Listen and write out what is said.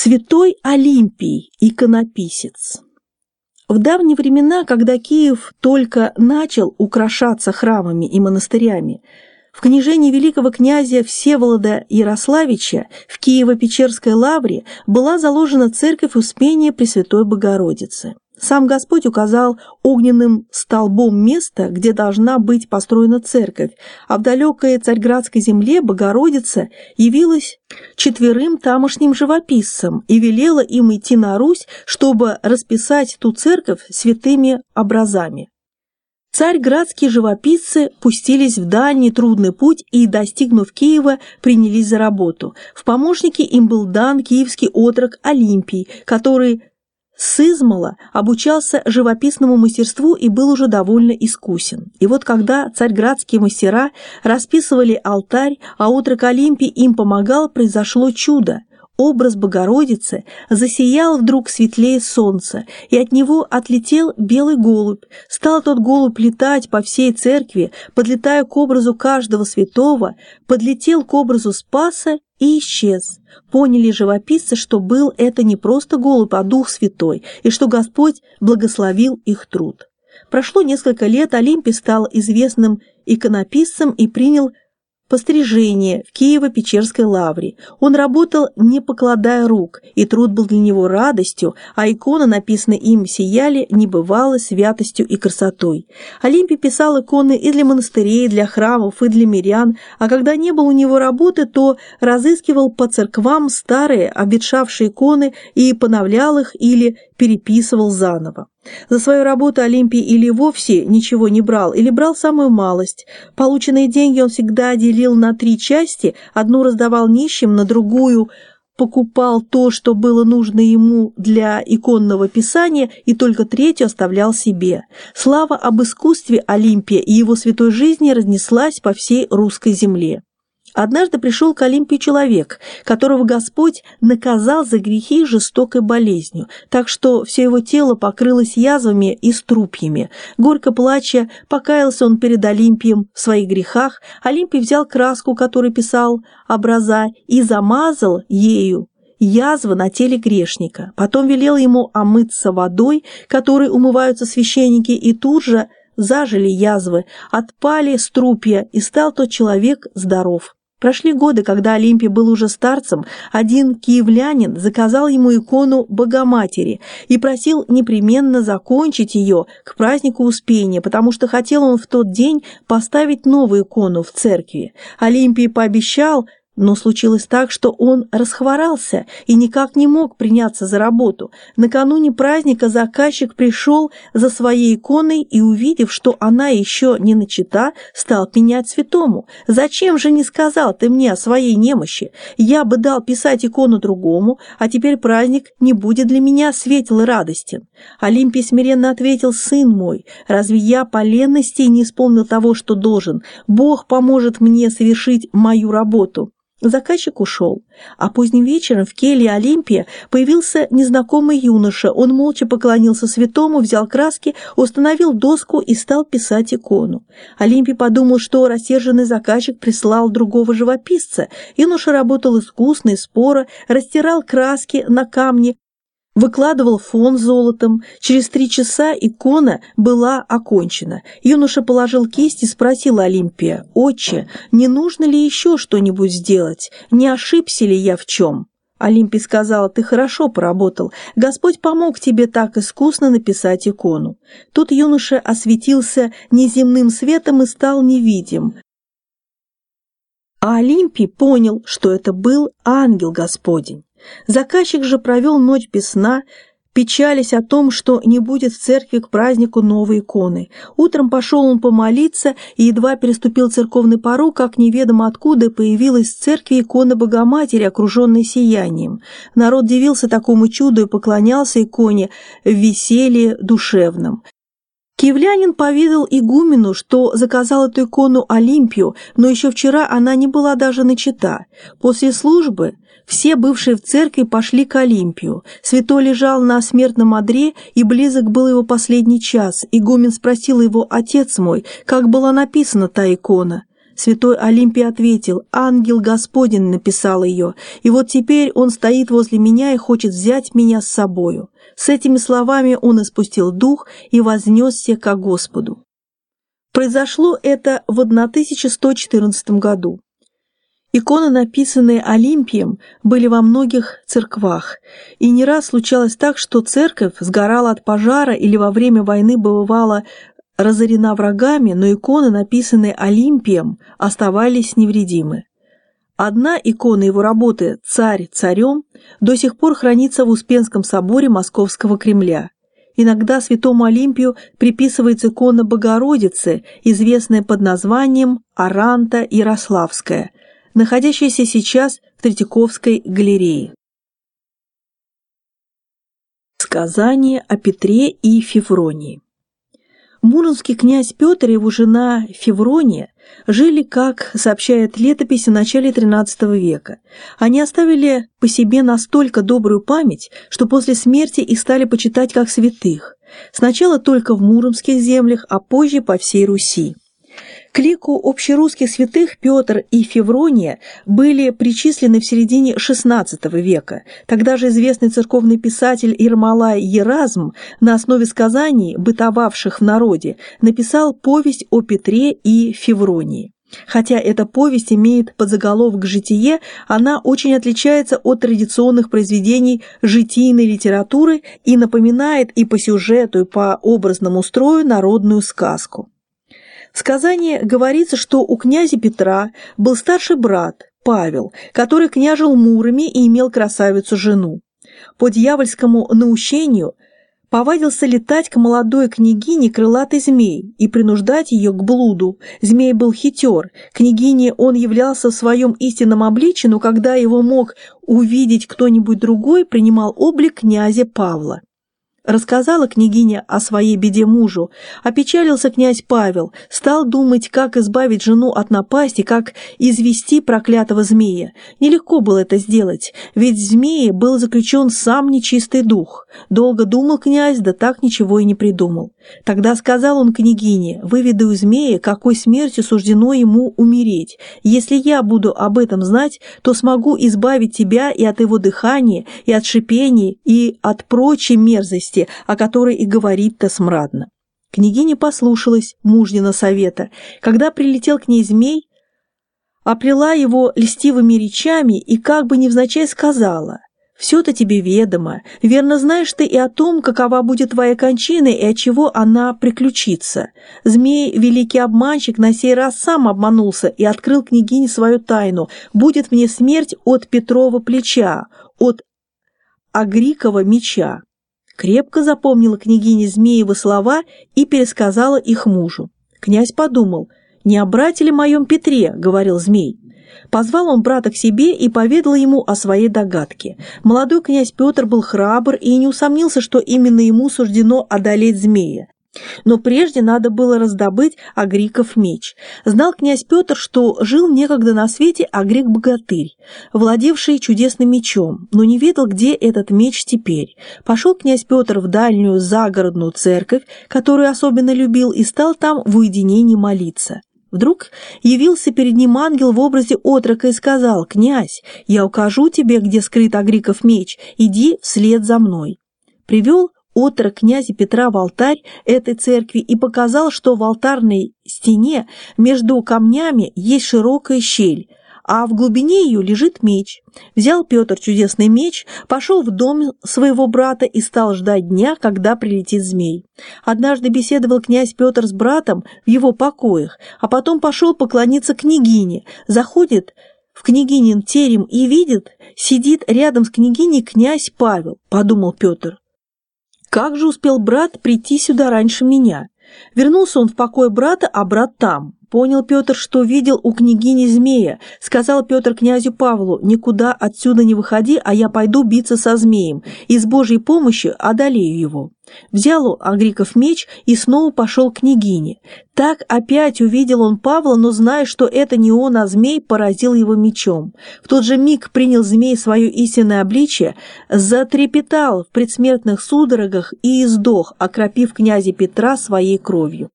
Святой Олимпий, иконописец. В давние времена, когда Киев только начал украшаться храмами и монастырями, в княжении великого князя Всеволода Ярославича в Киево-Печерской лавре была заложена церковь Успения Пресвятой Богородицы. Сам Господь указал огненным столбом место, где должна быть построена церковь, а в далекой царьградской земле Богородица явилась четверым тамошним живописцам и велела им идти на Русь, чтобы расписать ту церковь святыми образами. Царьградские живописцы пустились в дальний трудный путь и, достигнув Киева, принялись за работу. В помощники им был дан киевский отрок Олимпий, который с измала обучался живописному мастерству и был уже довольно искусен. И вот когда царьградские мастера расписывали алтарь, а отрок Олимпий им помогал, произошло чудо. Образ Богородицы засиял вдруг светлее солнца, и от него отлетел белый голубь. Стал тот голубь летать по всей церкви, подлетая к образу каждого святого, подлетел к образу Спаса и исчез. Поняли живописцы, что был это не просто голубь, а Дух Святой, и что Господь благословил их труд. Прошло несколько лет, Олимпий стал известным иконописцем и принял пострижение в Киево-Печерской лавре. Он работал, не покладая рук, и труд был для него радостью, а иконы, написанные им, сияли небывалой святостью и красотой. Олимпий писал иконы и для монастырей, и для храмов, и для мирян, а когда не было у него работы, то разыскивал по церквам старые, обветшавшие иконы и поновлял их или переписывал заново. За свою работу Олимпий или вовсе ничего не брал, или брал самую малость. Полученные деньги он всегда делил на три части, одну раздавал нищим, на другую покупал то, что было нужно ему для иконного писания, и только третью оставлял себе. Слава об искусстве Олимпия и его святой жизни разнеслась по всей русской земле. Однажды пришел к Олимпии человек, которого Господь наказал за грехи жестокой болезнью, так что все его тело покрылось язвами и струпьями. Горько плача, покаялся он перед Олимпием в своих грехах. Олимпий взял краску, которой писал образа, и замазал ею язвы на теле грешника. Потом велел ему омыться водой, которой умываются священники, и тут же зажили язвы, отпали струпья, и стал тот человек здоров. Прошли годы, когда Олимпий был уже старцем, один киевлянин заказал ему икону Богоматери и просил непременно закончить ее к празднику Успения, потому что хотел он в тот день поставить новую икону в церкви. Олимпий пообещал, но случилось так, что он расхворался и никак не мог приняться за работу. Накануне праздника заказчик пришел за своей иконой и, увидев, что она еще не начата, стал пенять святому. «Зачем же не сказал ты мне о своей немощи? Я бы дал писать икону другому, а теперь праздник не будет для меня светел и радостен». Олимпий смиренно ответил, «Сын мой, разве я по ленности не исполнил того, что должен? Бог поможет мне совершить мою работу». Заказчик ушел, а поздним вечером в келье Олимпия появился незнакомый юноша. Он молча поклонился святому, взял краски, установил доску и стал писать икону. Олимпий подумал, что рассерженный заказчик прислал другого живописца. Юноша работал искусно и споро, растирал краски на камне, выкладывал фон золотом. Через три часа икона была окончена. Юноша положил кисть и спросил Олимпия, «Отче, не нужно ли еще что-нибудь сделать? Не ошибся ли я в чем?» Олимпий сказал, «Ты хорошо поработал. Господь помог тебе так искусно написать икону». Тут юноша осветился неземным светом и стал невидим. А Олимпий понял, что это был ангел Господень. Заказчик же провел ночь без сна, печались о том, что не будет в церкви к празднику новой иконы. Утром пошел он помолиться и едва переступил церковный порог, как неведомо откуда появилась в церкви икона Богоматери, окруженная сиянием. Народ дивился такому чуду и поклонялся иконе в веселье душевном. Киевлянин поведал игумену, что заказал эту икону Олимпию, но еще вчера она не была даже начата. После службы все бывшие в церкви пошли к Олимпию. Святой лежал на смертном одре, и близок был его последний час. Игумен спросил его, «Отец мой, как была написана та икона?» Святой Олимпий ответил, «Ангел Господень написал ее, и вот теперь он стоит возле меня и хочет взять меня с собою». С этими словами он испустил дух и вознесся ко Господу. Произошло это в 1114 году. Иконы, написанные Олимпием, были во многих церквах, и не раз случалось так, что церковь сгорала от пожара или во время войны бывала разорена врагами, но иконы, написанные Олимпием, оставались невредимы. Одна икона его работы «Царь царем» до сих пор хранится в Успенском соборе Московского Кремля. Иногда святому Олимпию приписывается икона Богородицы, известная под названием Аранта Ярославская, находящаяся сейчас в Третьяковской галерее. Сказание о Петре и Февронии Муромский князь Петр и его жена Феврония жили, как сообщает летопись, в начале XIII века. Они оставили по себе настолько добрую память, что после смерти их стали почитать как святых. Сначала только в Муромских землях, а позже по всей Руси. К лику общерусских святых Петр и Феврония были причислены в середине XVI века. Тогда же известный церковный писатель Ермолай Еразм на основе сказаний, бытовавших в народе, написал повесть о Петре и Февронии. Хотя эта повесть имеет подзаголовок «Житие», она очень отличается от традиционных произведений житийной литературы и напоминает и по сюжету, и по образному строю народную сказку. Сказании говорится, что у князя Петра был старший брат Павел, который княжил Муроме и имел красавицу-жену. По дьявольскому наущению повадился летать к молодой княгине крылатый змей и принуждать ее к блуду. Змей был хитер, княгине он являлся в своем истинном обличии, но когда его мог увидеть кто-нибудь другой, принимал облик князя Павла. Рассказала княгиня о своей беде мужу. Опечалился князь Павел, стал думать, как избавить жену от напасти, как извести проклятого змея. Нелегко было это сделать, ведь в змее был заключен сам нечистый дух. Долго думал князь, да так ничего и не придумал. Тогда сказал он княгине, выведу змея, какой смертью суждено ему умереть. Если я буду об этом знать, то смогу избавить тебя и от его дыхания, и от шипения, и от прочей мерзости, о которой и говорит-то смрадно. Княгиня послушалась мужнина совета. Когда прилетел к ней змей, оплела его льстивыми речами и как бы невзначай сказала «Все-то тебе ведомо, верно знаешь ты и о том, какова будет твоя кончина и от чего она приключится. Змей, великий обманщик, на сей раз сам обманулся и открыл княгине свою тайну. Будет мне смерть от Петрова плеча, от Агрикова меча». Крепко запомнила княгиня Змеева слова и пересказала их мужу. Князь подумал, «Не о брате ли моем Петре?» — говорил змей. Позвал он брата к себе и поведал ему о своей догадке. Молодой князь Петр был храбр и не усомнился, что именно ему суждено одолеть змея. Но прежде надо было раздобыть Агриков меч. Знал князь Петр, что жил некогда на свете Агрик-богатырь, владевший чудесным мечом, но не ведал, где этот меч теперь. Пошел князь Петр в дальнюю загородную церковь, которую особенно любил, и стал там в уединении молиться. Вдруг явился перед ним ангел в образе отрока и сказал, «Князь, я укажу тебе, где скрыт Агриков меч, иди вслед за мной». Привел отрок князя Петра в алтарь этой церкви и показал, что в алтарной стене между камнями есть широкая щель, а в глубине ее лежит меч. Взял Петр чудесный меч, пошел в дом своего брата и стал ждать дня, когда прилетит змей. Однажды беседовал князь Петр с братом в его покоях, а потом пошел поклониться княгине. Заходит в княгинин терем и видит, сидит рядом с княгиней князь Павел, подумал Петр. Как же успел брат прийти сюда раньше меня? Вернулся он в покой брата, а брат там. Понял Петр, что видел у княгини змея. Сказал Петр князю Павлу, никуда отсюда не выходи, а я пойду биться со змеем, и с Божьей помощью одолею его. Взял Агриков меч и снова пошел к княгине. Так опять увидел он Павла, но зная, что это не он, а змей, поразил его мечом. В тот же миг принял змей свое истинное обличие, затрепетал в предсмертных судорогах и издох, окропив князя Петра своей кровью.